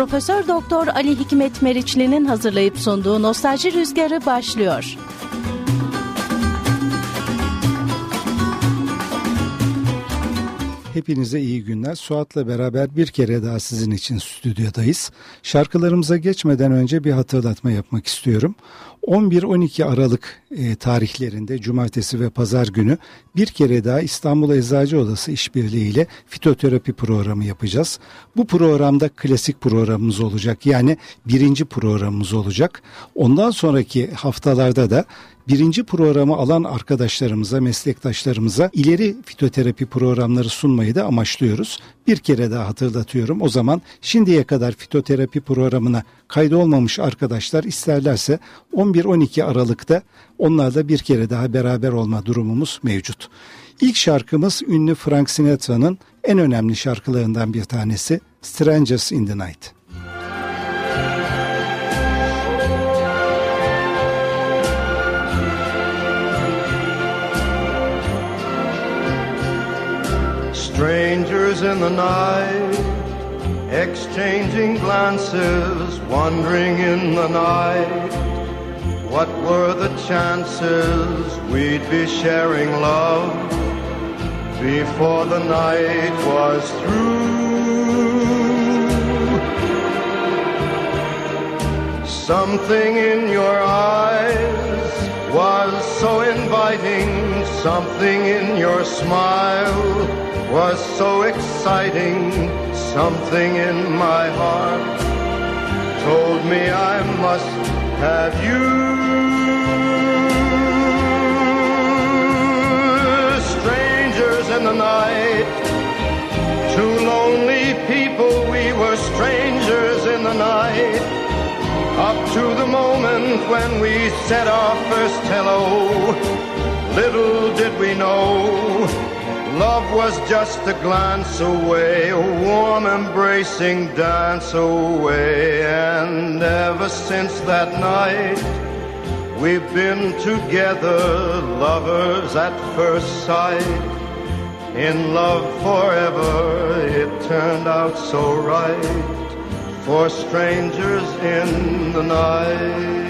Profesör Doktor Ali Hikmet Meriçli'nin hazırlayıp sunduğu Nostalji Rüzgarı başlıyor. Hepinize iyi günler. Suat'la beraber bir kere daha sizin için stüdyodayız. Şarkılarımıza geçmeden önce bir hatırlatma yapmak istiyorum. 11-12 Aralık e, tarihlerinde cumartesi ve pazar günü bir kere daha İstanbul Eczacı Odası işbirliğiyle fitoterapi programı yapacağız. Bu programda klasik programımız olacak yani birinci programımız olacak. Ondan sonraki haftalarda da birinci programı alan arkadaşlarımıza, meslektaşlarımıza ileri fitoterapi programları sunmayı da amaçlıyoruz. Bir kere daha hatırlatıyorum. O zaman şimdiye kadar fitoterapi programına kaydolmamış arkadaşlar isterlerse 11-12 Aralık'ta onlarla bir kere daha beraber olma durumumuz mevcut. İlk şarkımız ünlü Frank Sinatra'nın en önemli şarkılarından bir tanesi Strangers in the Night. Strangers in the night, exchanging glances, wandering in the night. What were the chances we'd be sharing love before the night was through? Something in your eyes was so inviting, something in your smile was so exciting. Something in my heart told me I must have you. To the moment when we said our first hello, little did we know Love was just a glance away, a warm embracing dance away. And ever since that night, we've been together, lovers at first sight. In love forever, it turned out so right for strangers in the night.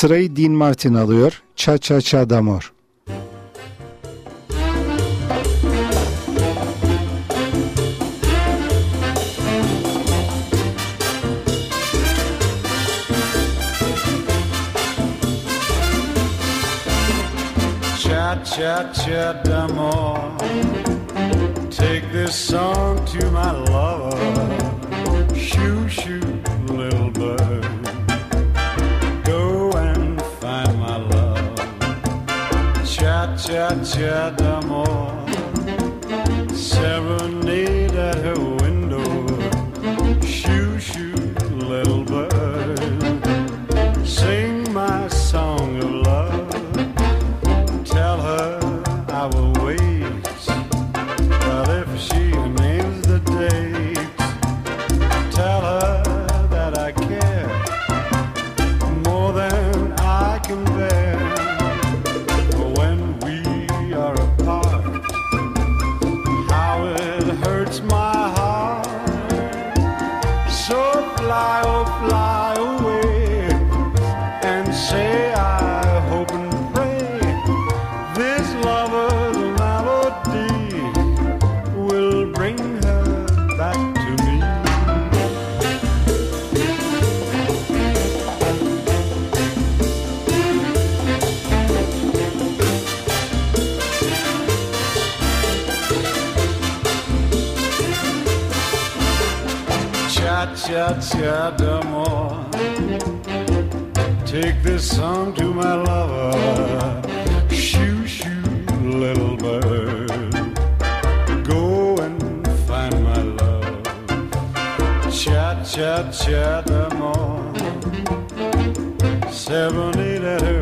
Sırayı Dean Martin alıyor. Cha Cha Cha Damor. Cha cha d'amore. Take this song to my lover. Shoo shoo, little cha-cha domore serenade at her cha-cha d'amore. Take this song to my lover. Shoo, shoo, little bird. Go and find my love. Cha-cha-cha d'amore. Serenade at her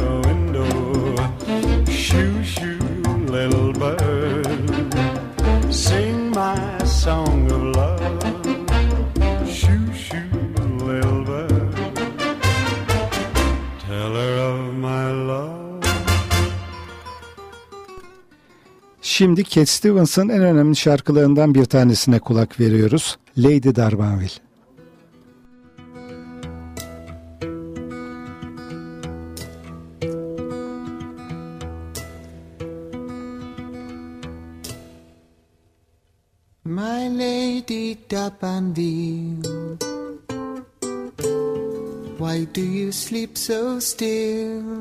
Şimdi Cat Stevens'ın en önemli şarkılarından bir tanesine kulak veriyoruz. Lady Darbanville. So still?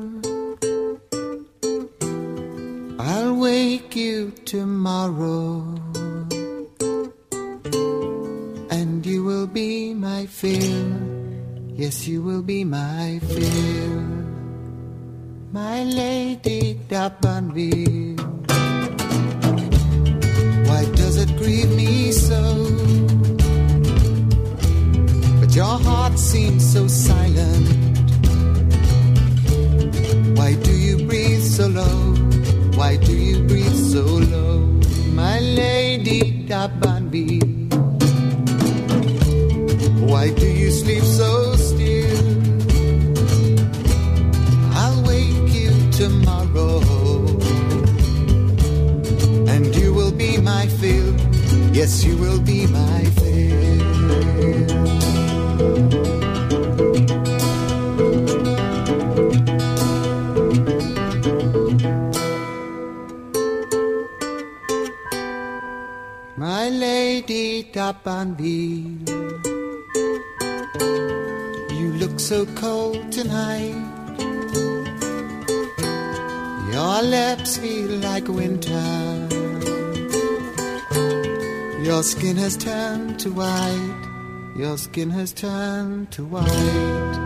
Has turned to white.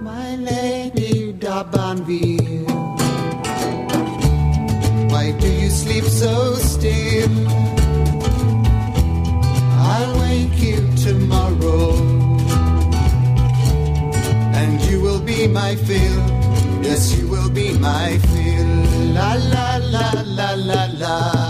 My lady Dabanville, why do you sleep so still? I'll wake you tomorrow, and you will be my fill. Yes, you will be my fill. La la la la la la.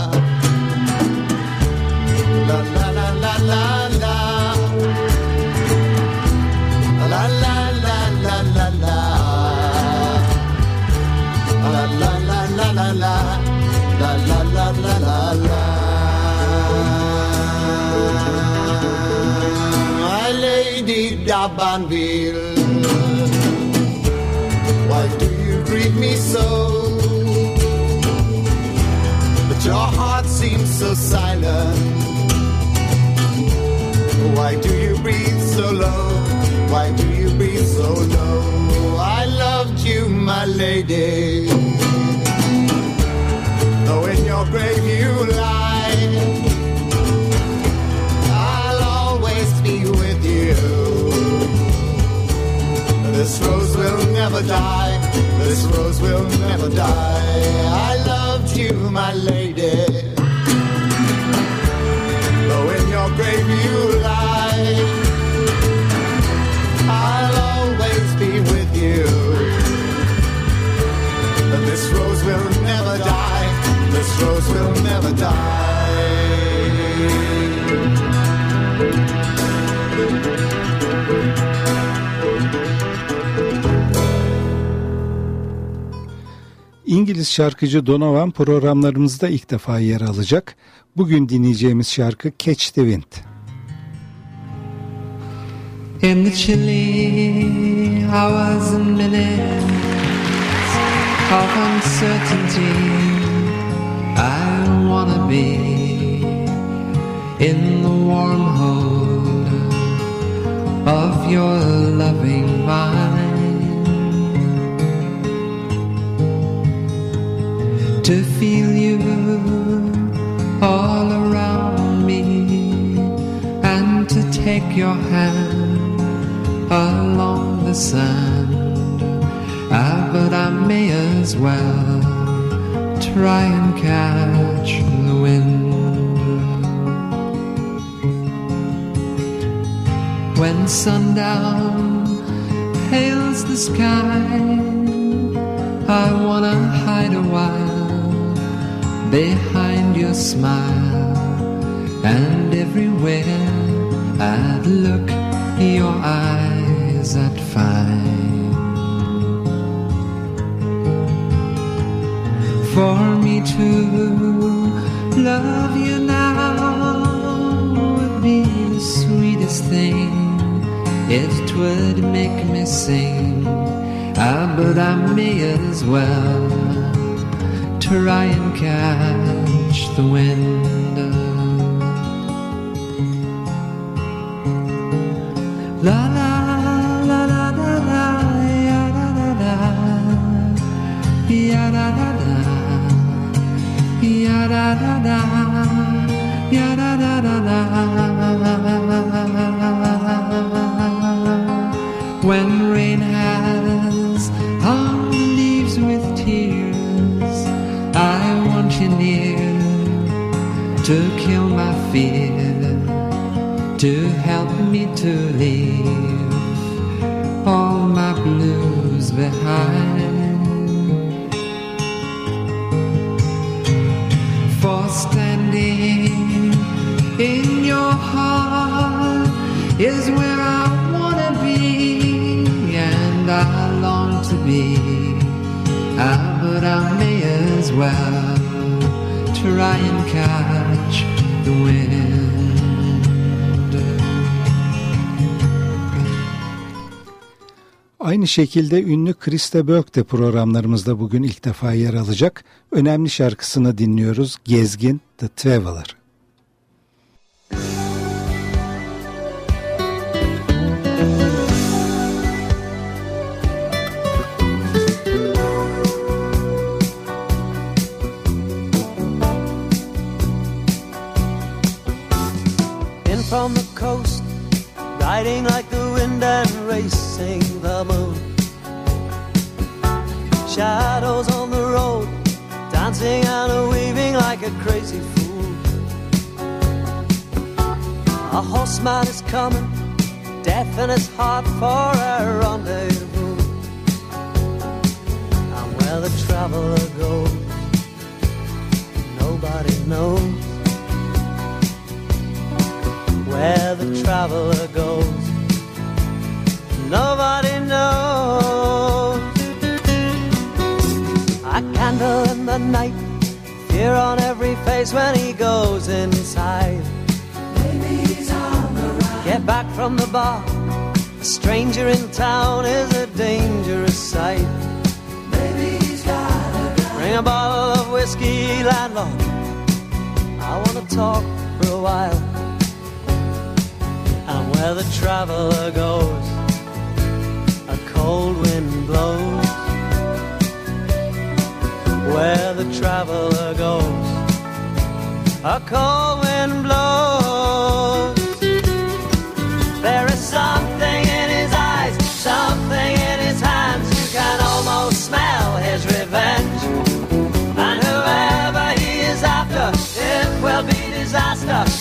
Low? Why do you breathe so low? I loved you, my lady. Though in your grave you lie, I'll always be with you. This rose will never die. This rose will never die. I loved you, my lady. Rose will never die. İngiliz şarkıcı Donovan programlarımızda ilk defa yer alacak. Bugün dinleyeceğimiz şarkı Catch the Wind. In the chilly hours and minutes of uncertainty, wanna be in the warm hold of your loving mind. To feel you all around me and to take your hand along the sand. Ah, but I may as well try and catch When sundown pales the sky, I wanna hide a while behind your smile, and everywhere I'd look, your eyes I'd find. For me to love you now would be the sweetest thing. It would make me sing. Ah, but I may as well try and catch the wind. To kill my fear to help me to leave all my blues behind. For standing in your heart is where I wanna be, and I long to be. Ah, but I may as well try and catch the wind. Aynı şekilde ünlü Krista Börk de programlarımızda bugün ilk defa yer alacak. Önemli şarkısını dinliyoruz. Gezgin The Traveler. Riding like the wind and racing the moon. Shadows on the road, dancing and weaving like a crazy fool. A horseman is coming, death in his heart for a rendezvous. And where the traveler goes, nobody knows where the traveler goes. Nobody knows. A candle in the night, fear on every face when he goes inside. Maybe he's on the run. Get back from the bar. A stranger in town is a dangerous sight. Maybe he's got a gun. Bring a bottle of whiskey, landlord. I wanna talk for a while where the traveler goes, a cold wind blows. Where the traveler goes, a cold wind blows.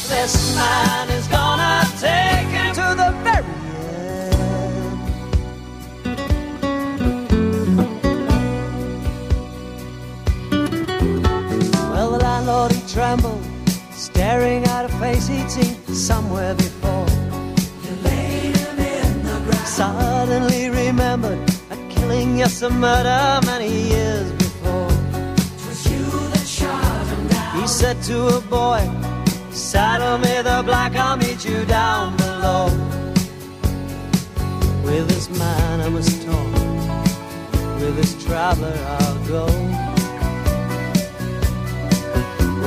This man is gonna take him to the very end. Well, the landlord he trembled, staring at a face he'd seen somewhere before. You laid him in the ground. Suddenly remembered a killing, yes, a murder many years before. Twas you that shot him down. He said to a boy, Saddle me the black, I'll meet you down below. With this man I must talk, with this traveler I'll go.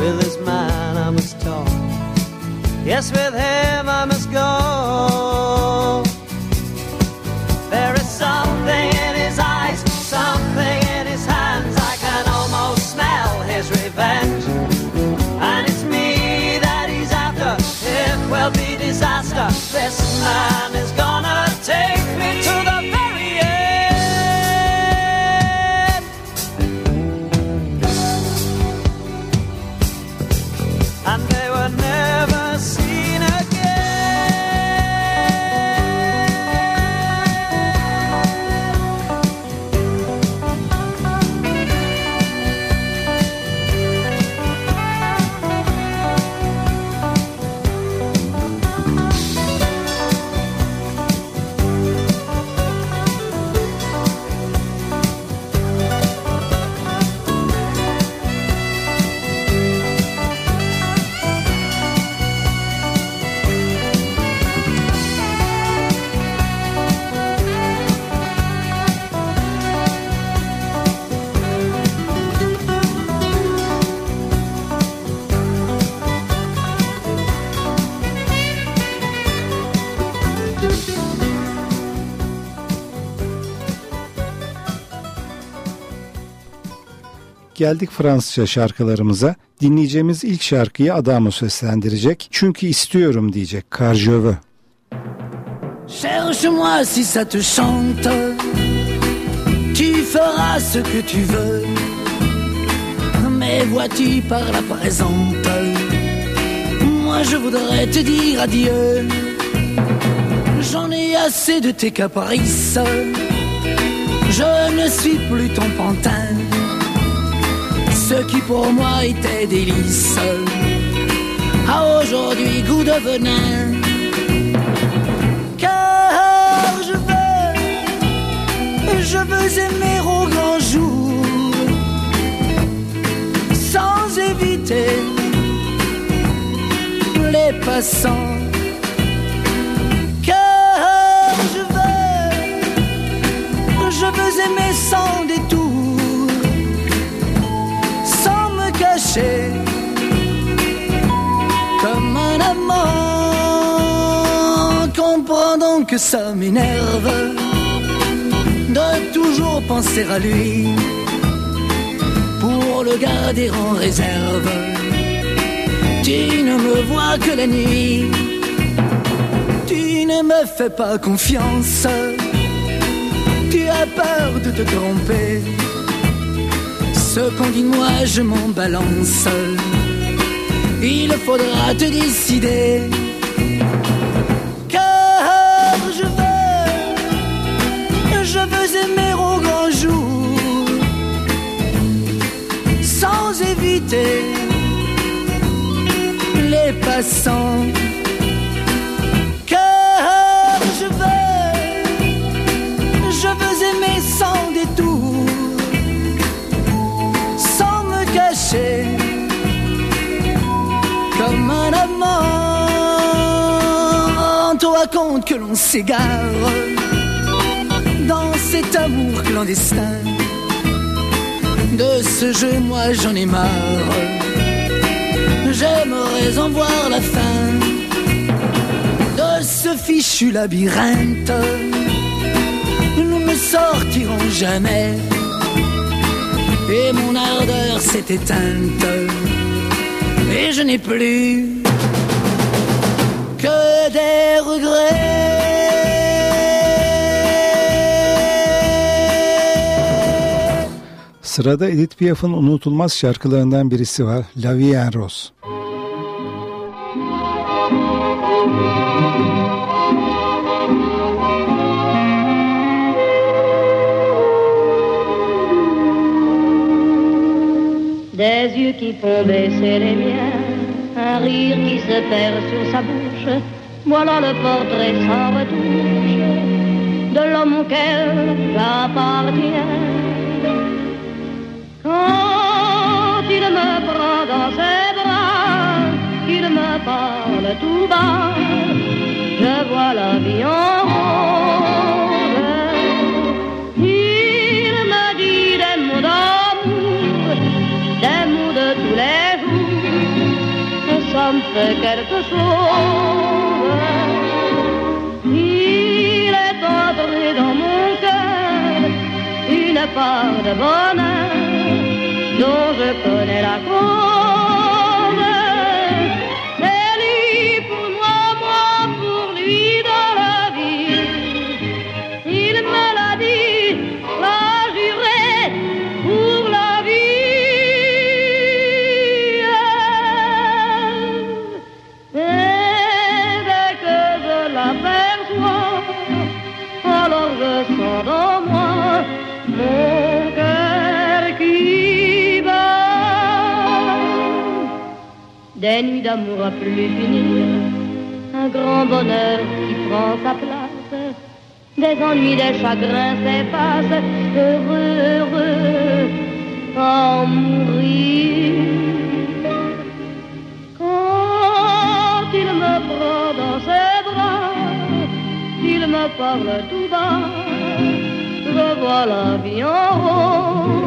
With this man I must talk, yes, with him I must go. There is something in his eyes, something in his hands. I can almost smell his revenge. This man is gonna take me to the Geldik Fransızca şarkılarımıza. Dinleyeceğimiz ilk şarkıyı Adamo seslendirecek. Çünkü istiyorum diyecek. Car. Cherche-moi si ça te chante, tu feras ce que tu veux. Mais vois-tu par la présente, moi je voudrais te dire adieu. J'en ai assez de tes caprices, je ne suis plus ton pantin. Ce qui pour moi était délice, a aujourd'hui goût de venin. Car je veux, je veux aimer au grand jour, sans éviter les passants. Car je veux, je veux aimer sans détour, comme un amant. Comprends donc que ça m'énerve de toujours penser à lui pour le garder en réserve. Tu ne me vois que la nuit, tu ne me fais pas confiance, tu as peur de te tromper. Ce de moi, je m'en balance. Il faudra te décider. Car je veux, je veux aimer au grand jour, sans éviter les passants. Comme un amant. Toi compte que l'on s'égare dans cet amour clandestin. De ce jeu, moi j'en ai marre. J'aimerais en voir la fin de ce fichu labyrinthe. Nous ne sortirons jamais. Et mon ardeur s'est éteinte. Et je n'ai plus des regrets. Sırada Edith Piaf'ın unutulmaz şarkılarından birisi var. La Vie en Rose. Des yeux qui font baisser les miens, un rire qui se perd sur sa bouche. Voilà le portrait sans retouche de l'homme auquel j'appartiens. Quand il me prend dans ses bras, qu'il me parle tout bas, je vois la vie en rose. Il me dit des mots d'amour, des mots de tous les jours, ça me fait quelque chose. De bonheur dont je connais la cause. Des nuits d'amour à plus finir, un grand bonheur qui prend sa place, des ennuis, des chagrins s'effacent, heureux, heureux, mourir. Quand il me prend dans ses bras, il me parle tout bas, je vois la vie en rose.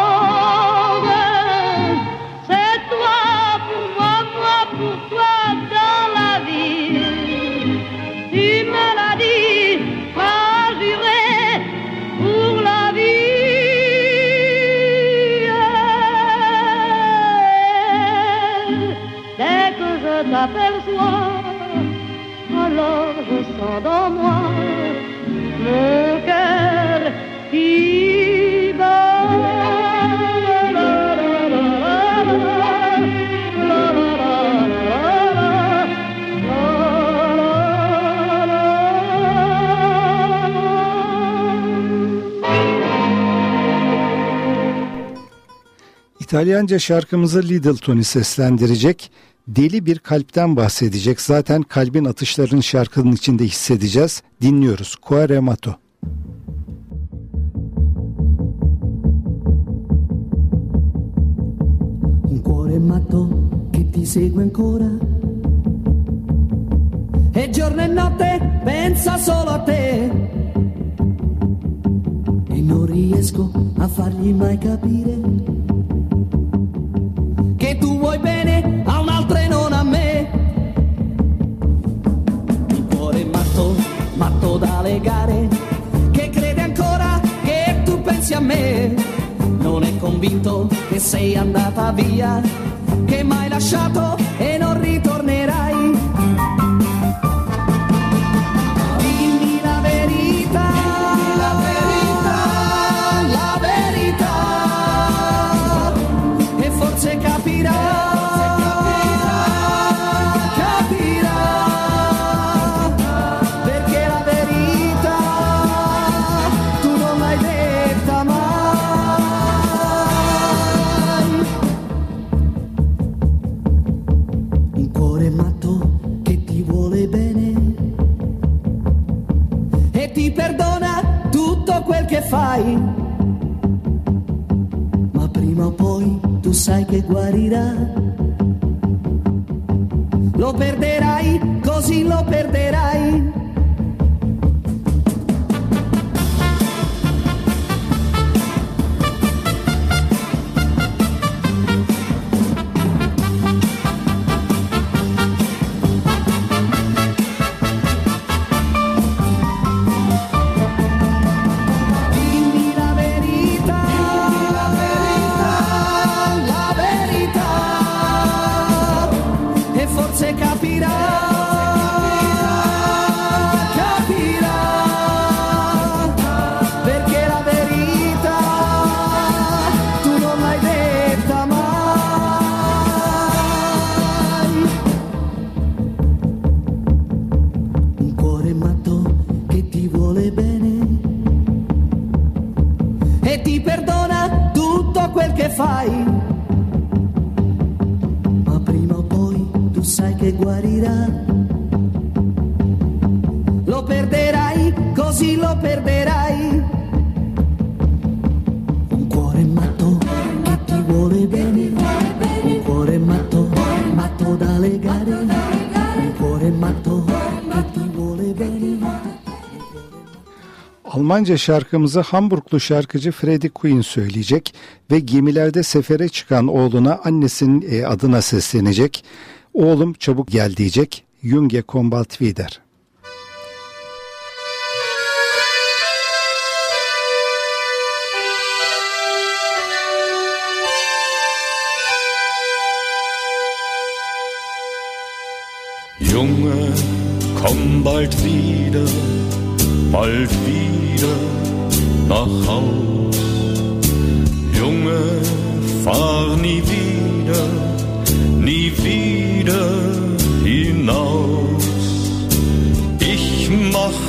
İtalyanca şarkımızı Tony seslendirecek. Deli bir kalpten bahsedecek. Zaten kalbin atışlarını şarkının içinde hissedeceğiz. Dinliyoruz. Cuore Mato. un cuore matto che ti segue ancora. E giorno e notte pensa solo a te. E non riesco a fargli mai capire legare, che crede ancora che tu pensi a me. Non è convinto che sei andata via, che m'hai lasciato e Almanca şarkımızı Hamburglu şarkıcı Freddie Quinn söyleyecek ve gemilerde sefere çıkan oğluna annesinin e, adına seslenecek. Oğlum çabuk gel diyecek. Junge kommt wieder. Junge, komm bald wieder, bald wieder. Nach Haus. Junge, fahr nie wieder, nie wieder hinaus. Ich mach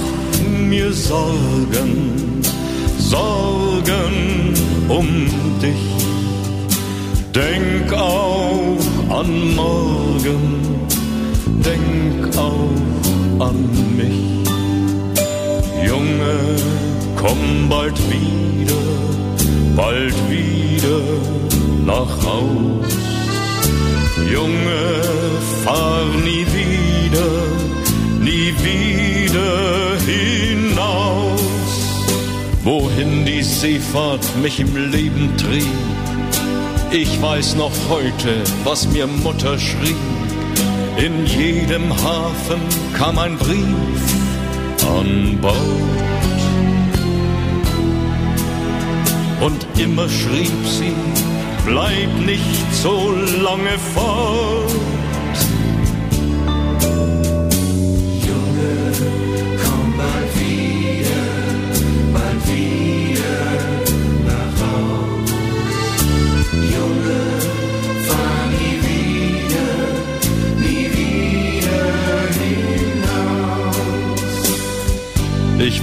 mir Sorgen, Sorgen um dich. Denk auch an morgen, denk auch an mich. Junge, komm bald wieder, bald wieder nach Haus. Junge, fahr nie wieder, nie wieder hinaus. Wohin die Seefahrt mich im Leben trieb, ich weiß noch heute, was mir Mutter schrieb. In jedem Hafen kam ein Brief an Bord. Und immer schrieb sie, bleib nicht so lange fort.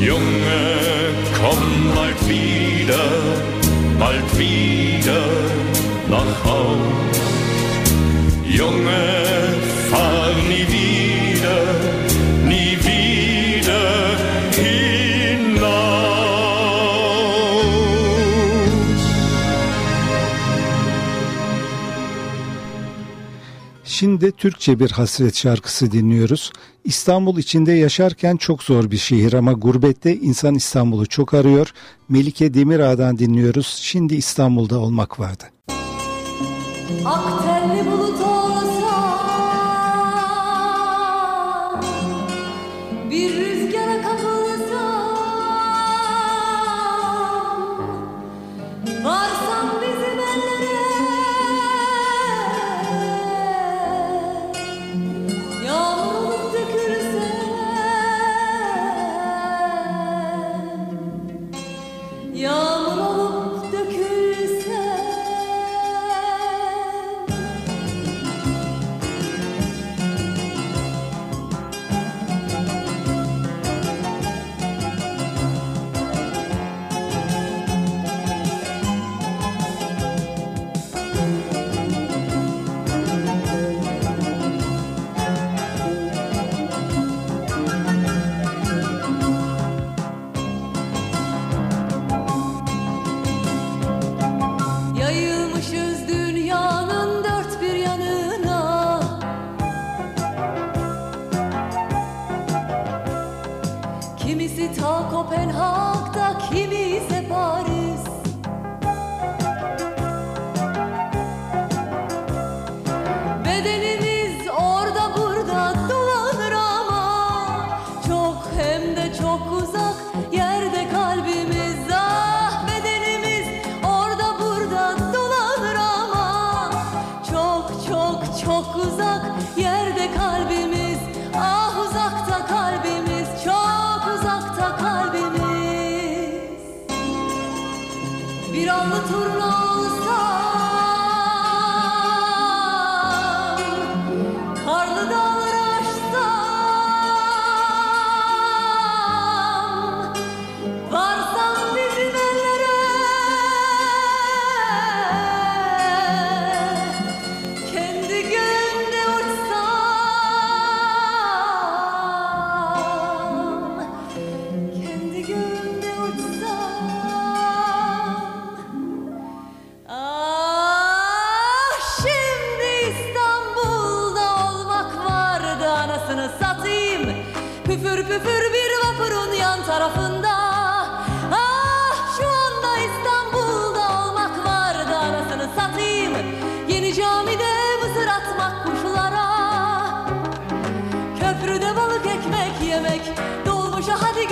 Junge, komm bald wieder, bald wieder nach Haus. Junge, Şimdi Türkçe bir hasret şarkısı dinliyoruz. İstanbul içinde yaşarken çok zor bir şehir ama gurbette insan İstanbul'u çok arıyor. Melike Demirağ'dan dinliyoruz. Şimdi İstanbul'da olmak vardı. Ak tenli bulut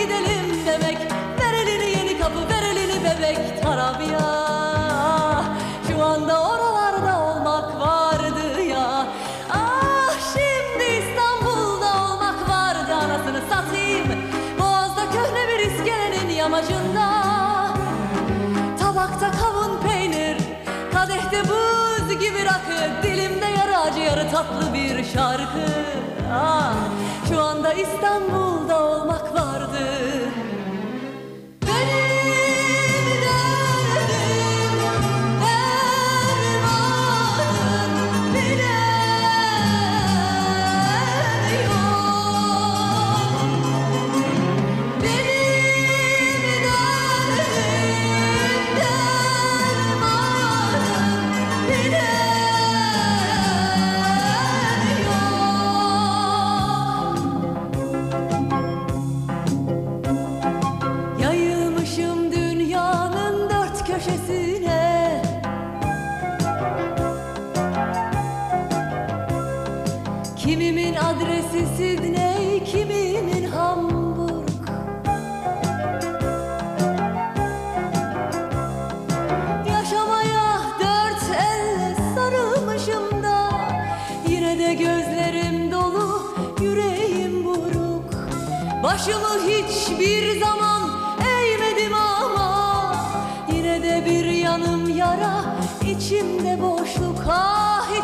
gidelim demek. Ver elini yeni kapı ver elini bebek Tarabya Şu anda oralarda olmak vardı ya. Ah şimdi İstanbul'da olmak vardı Anasını satayım. Boğaz'da köhne bir iskelenin yamacında. Tabakta kavun peynir Kadehte buz gibi rakı. Dilimde yarı acı yarı tatlı bir şarkı. Ah şu anda İstanbul'da olmak vardı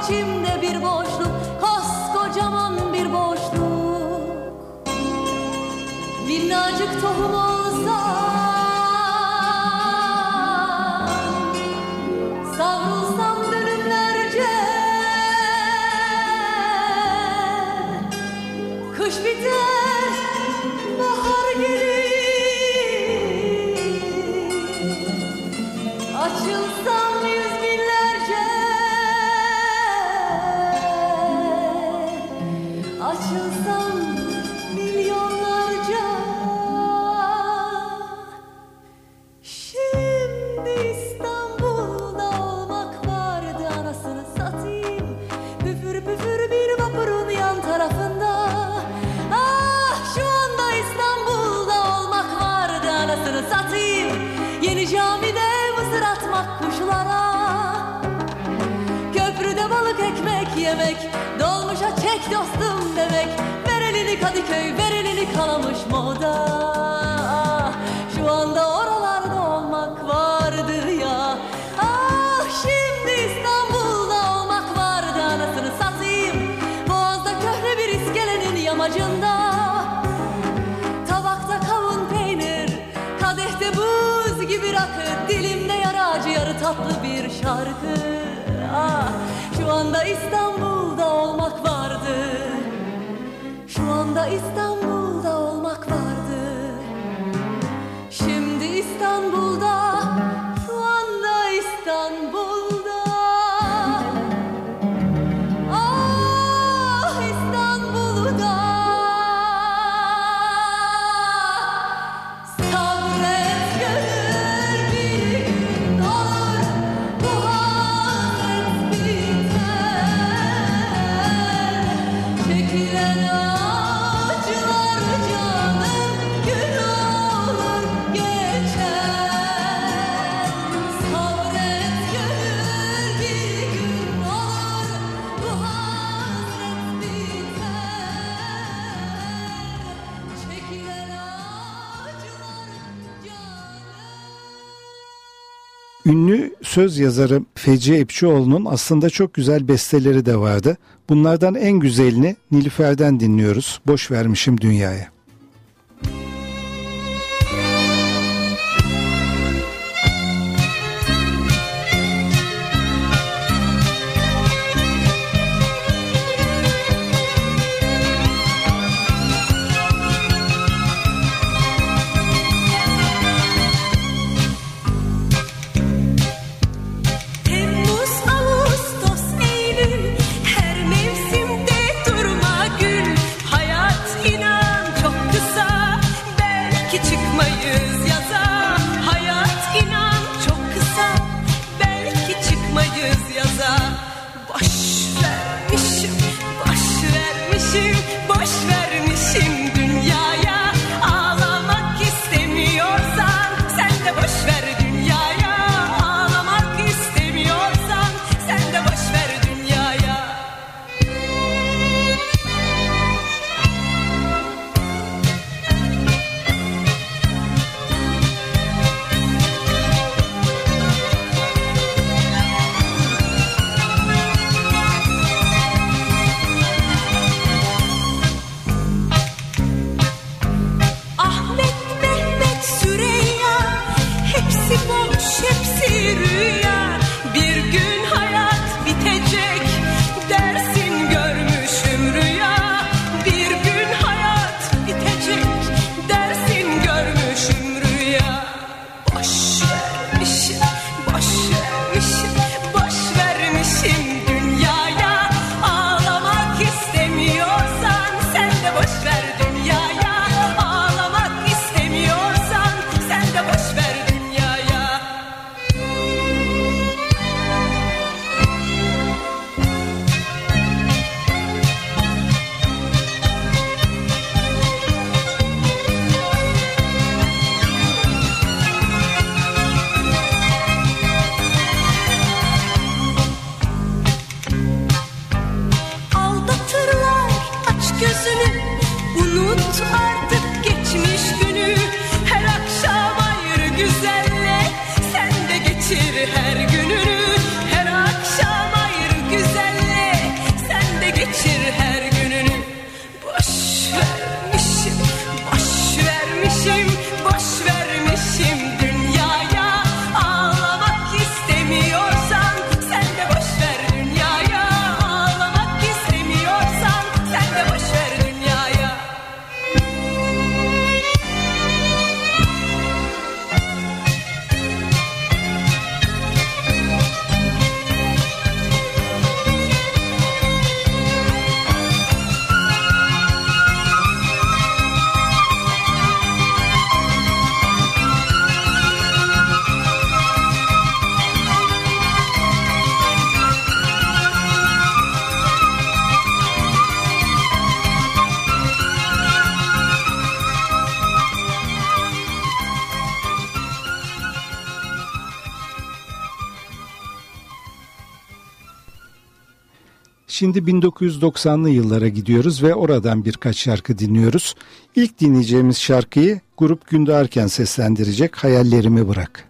içimde bir boşluk, koskocaman bir boşluk. Minnacık tohum olsa demek Ver elini Kadıköy ver elini kalamış moda. Ah, Şu anda oralarda olmak vardı ya. Ah şimdi İstanbul'da olmak vardı anasını satayım. Boğaz'da köhne bir iskelenin yamacında. Tabakta kavun peynir Kadehte buz gibi rakı. Dilimde yarı acı yarı tatlı bir şarkı. Ah şu anda İstanbul'da está Ünlü söz yazarı Feci Epçioğlu'nun aslında çok güzel besteleri de vardı. Bunlardan en güzelini Nilüfer'den dinliyoruz. Boş vermişim dünyaya. Şimdi 1990'lı yıllara gidiyoruz ve oradan birkaç şarkı dinliyoruz. İlk dinleyeceğimiz şarkıyı grup Gündarken seslendirecek Hayallerimi Bırak.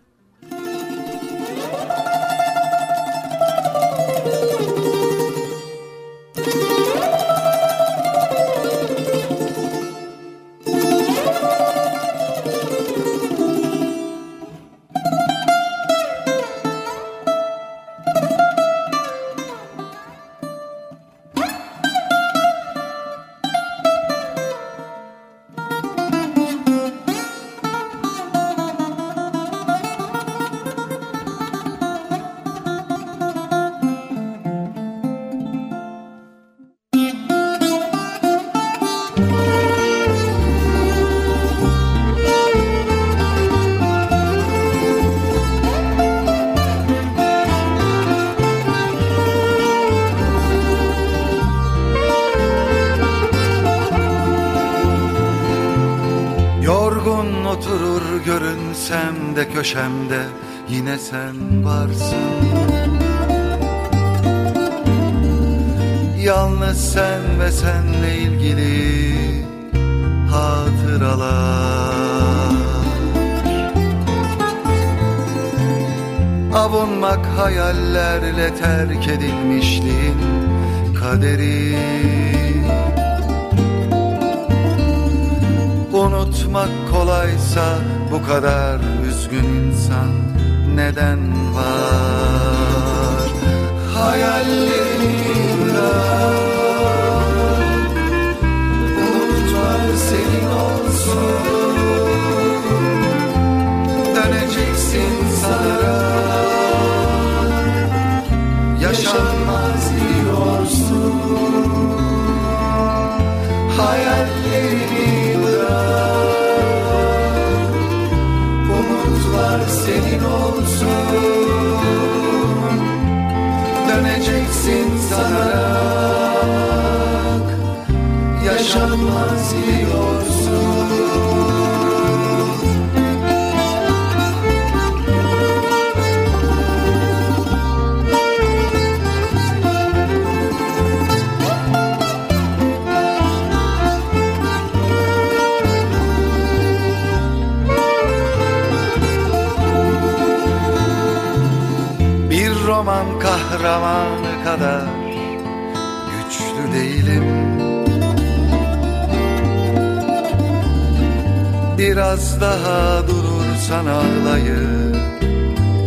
Daha durursan ağlayıp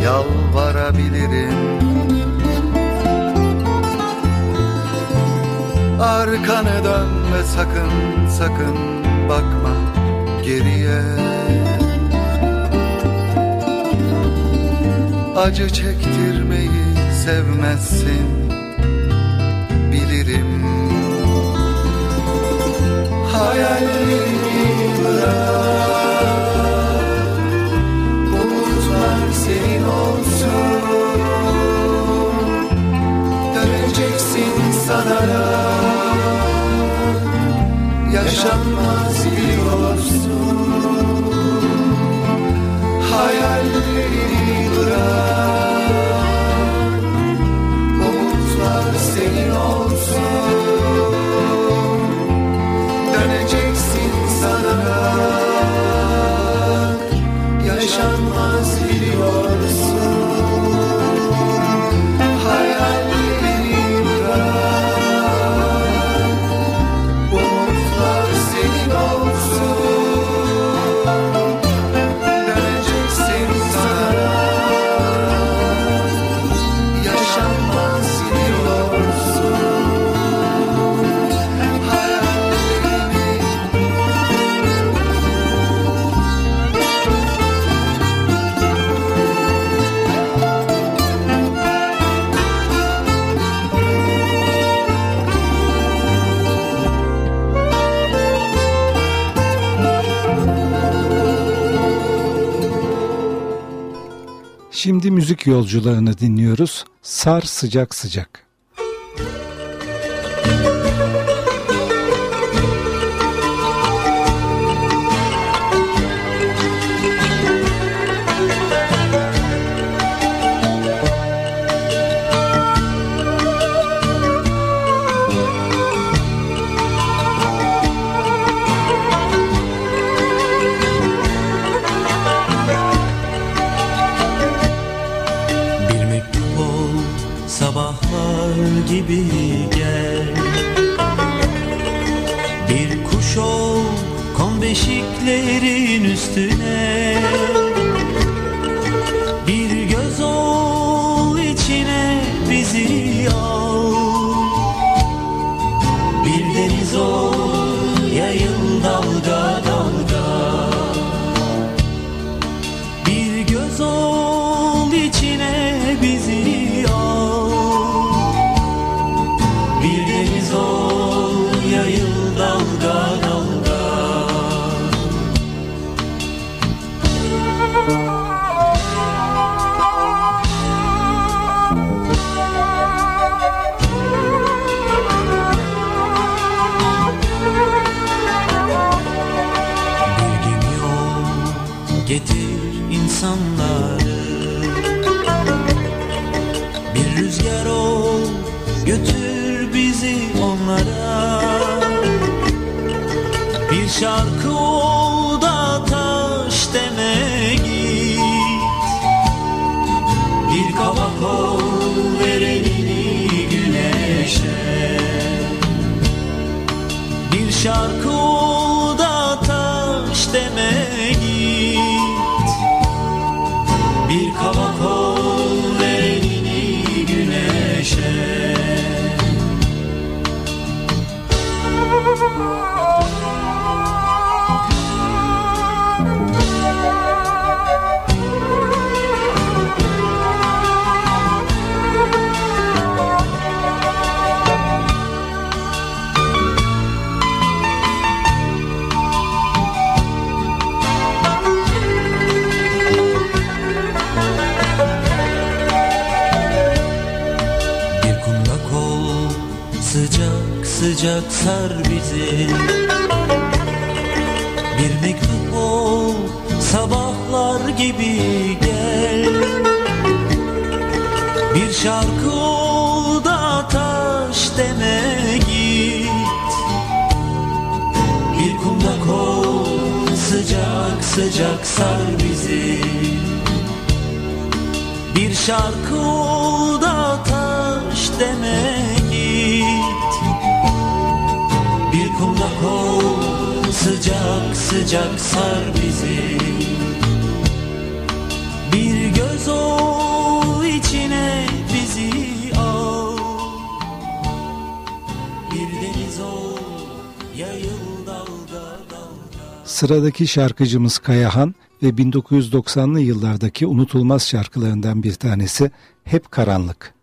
yalvarabilirim. Arkanı dönme sakın sakın bakma geriye. Acı çektirmeyi sevmezsin bilirim. Hayallerimi bırak. yaşanmaz. Müzik yolcularını dinliyoruz. Sar sıcak sıcak. Şarkı sıcak bizi. Bir mektup ol sabahlar gibi gel. Bir şarkı ol da taş deme git. Bir kundak ol sıcak sıcak sar bizi. Bir şarkı ol sıcak sar bizi. Bir göz ol içine bizi al. Bir deniz ol yayıl dalga dalga. Sıradaki şarkıcımız Kayahan ve 1990'lı yıllardaki unutulmaz şarkılarından bir tanesi Hep Karanlık.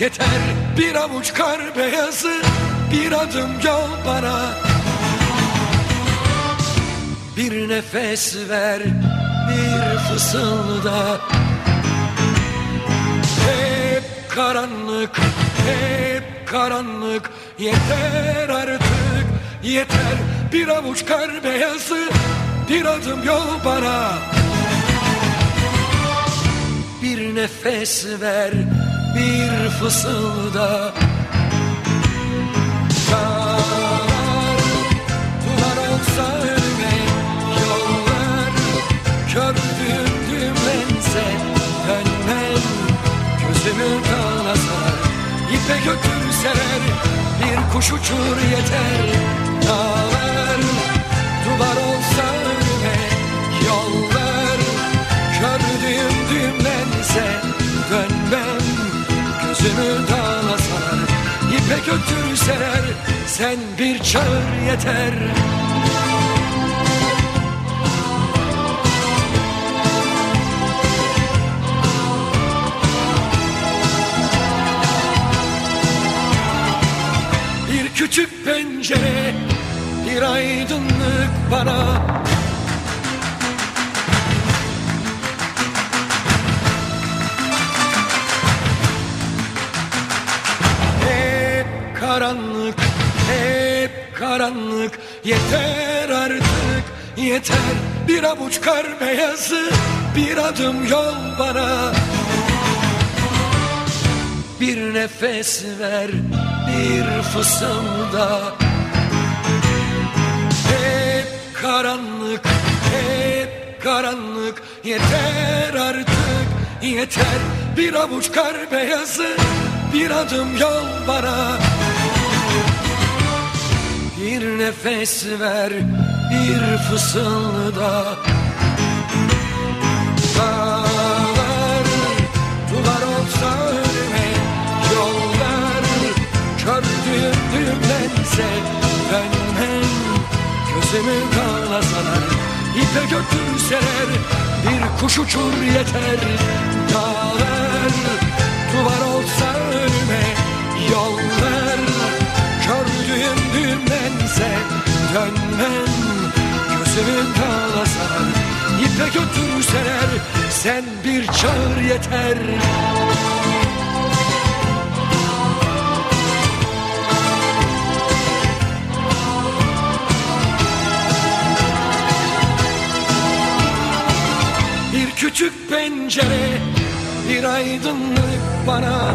Yeter Bir avuç kar beyazı, bir adım yol bana. Bir nefes ver, bir fısılda. Hep karanlık, hep karanlık. Yeter artık, yeter. Bir avuç kar beyazı, bir adım yol bana. Bir nefes ver, bir fısılda. Dağlar, duvar olsa önüme Yollar, kördüğüm düğümlense Dönmem, gözümü dağına sarar İpe götürseler, bir kuş uçur yeter Dağlar, duvar olsa önüme Yollar, kördüğüm düğümlense Dönmem, Saçını dağına sarar. İpek ötürseler Sen bir çağır yeter. Bir küçük pencere Bir aydınlık bana. Yeter artık, yeter. Bir avuç kar beyazı, bir adım yol bana. Bir nefes ver, bir fısılda. Hep karanlık, hep karanlık. Yeter artık, yeter. Bir avuç kar beyazı, bir adım yol bana Bir nefes ver, bir fısılda. Dağlar, duvar olsa önüme Yollar, kördüğüm düğümlense Dönmem, gözümü dağlasalar İpe götürseler, bir kuş uçur yeter. Dağlar, duvar olsa önüme Yollar, düğümlense Dönmem, gözümü dağlasalar İpe götürseler, sen bir çağır yeter. Bir küçük pencere bir aydınlık bana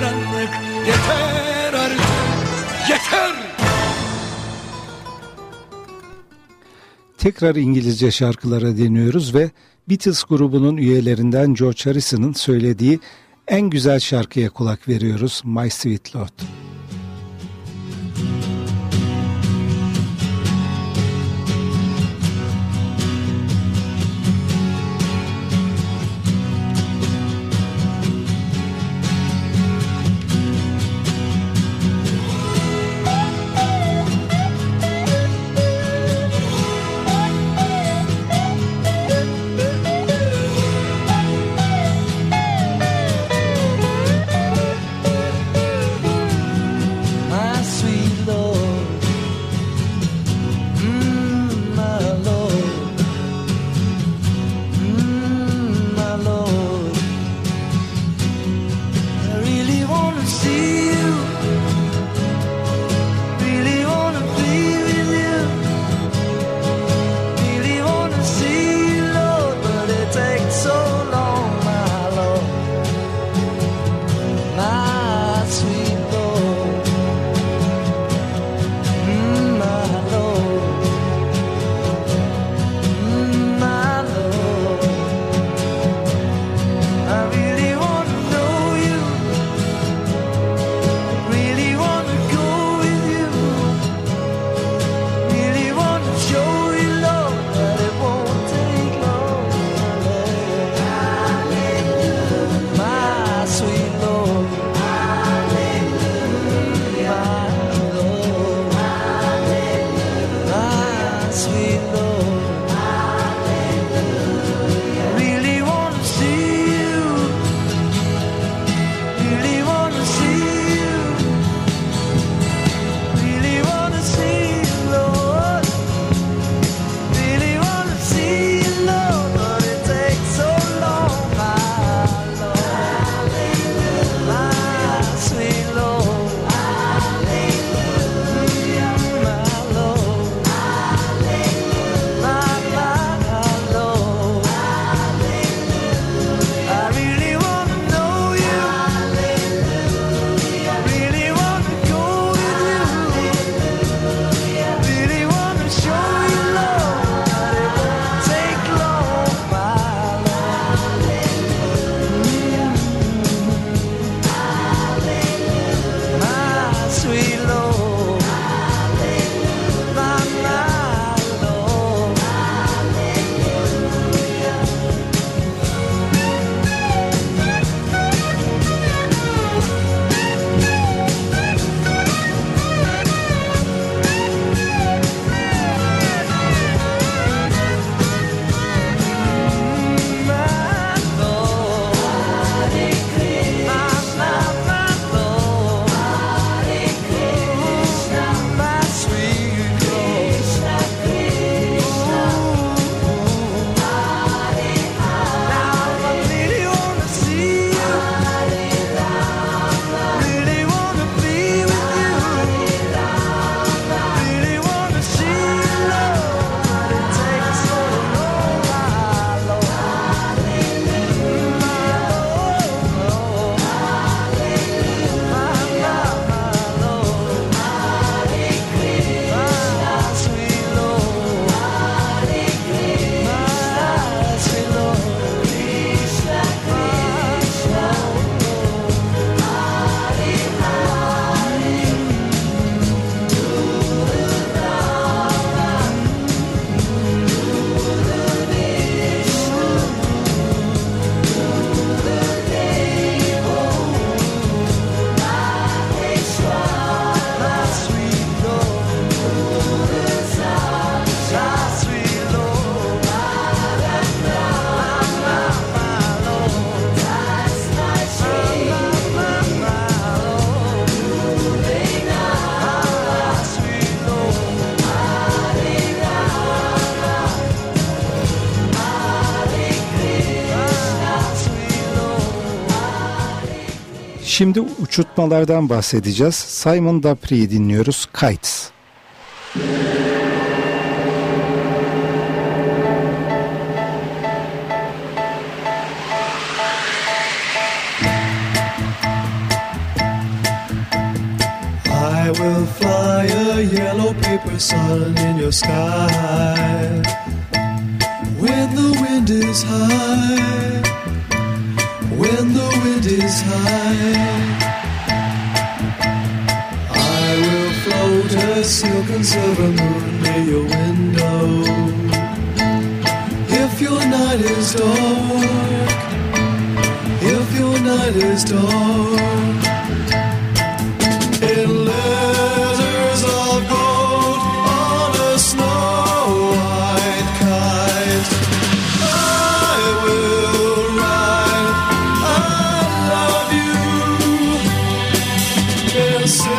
karanlık Yeter artık, yeter Tekrar İngilizce şarkılara deniyoruz ve Beatles grubunun üyelerinden George Harrison'ın söylediği en güzel şarkıya kulak veriyoruz. My Sweet Lord. Şimdi uçurtmalardan bahsedeceğiz. Simon Dapri'yi dinliyoruz. Kites.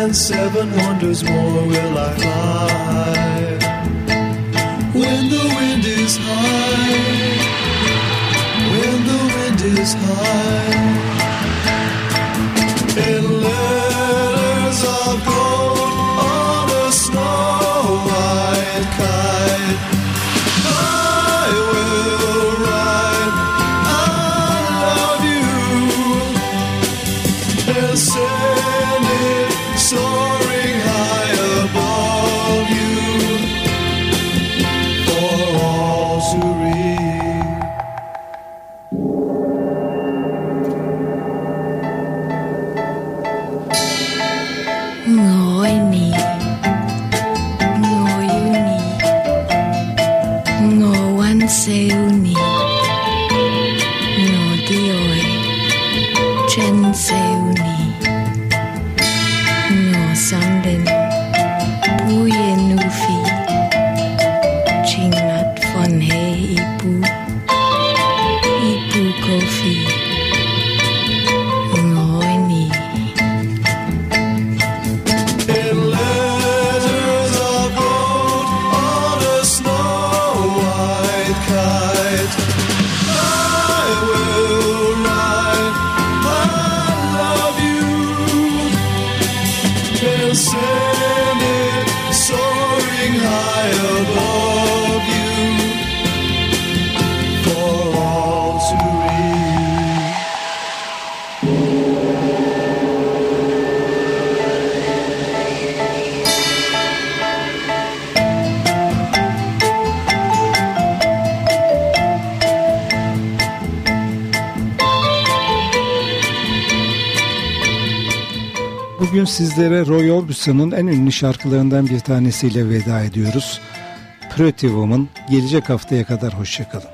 and seven wonders more will I fly. When the wind is high, when the wind is high. Bugün sizlere Roy Orbison'un en ünlü şarkılarından bir tanesiyle veda ediyoruz. Pretty Woman. Gelecek haftaya kadar hoşçakalın.